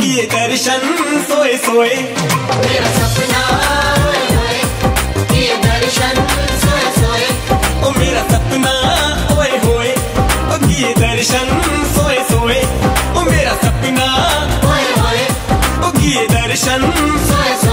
किए दर्शन सोए सोए। मेरा सपना ओए किए दर्शन सोए सोए। ओ मेरा सपना ओए होए। किए दर्शन सोए सोए। ओ मेरा सपना ओए होए। किए दर्शन सोए सोए।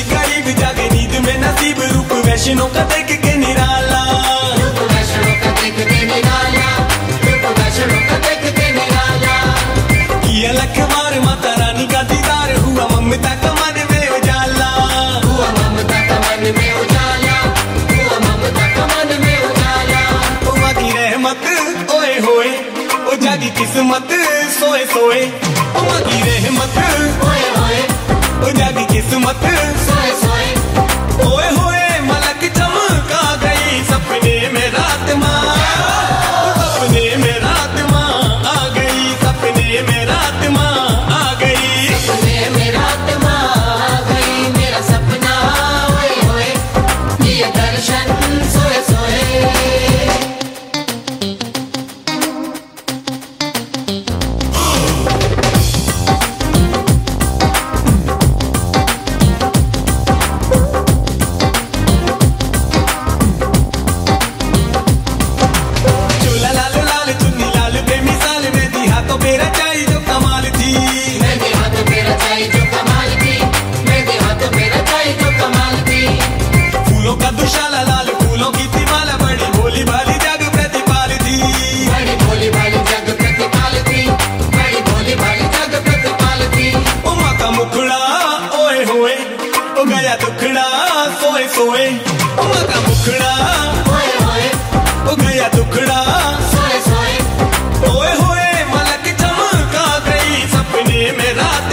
करीब जागे नींद में नसीब रूप वैष्णो का देख के निराला। रूप वैष्णो का देखते निराला। रूप वैष्णो का देखते निराला। किया लख बार माता रानी का दीदार हुआ ममता का मन में उजाला। हुआ ममता का मन में उजाला। हुआ ममता का मन में उजाला। ओ की रहमत ओए होए। ओ जागी किस्मत सोए सोए। की रहमत मगा मुखड़ा। ओ गया दुखड़ा। होए होए मलक चमका गई सपने में रात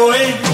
going.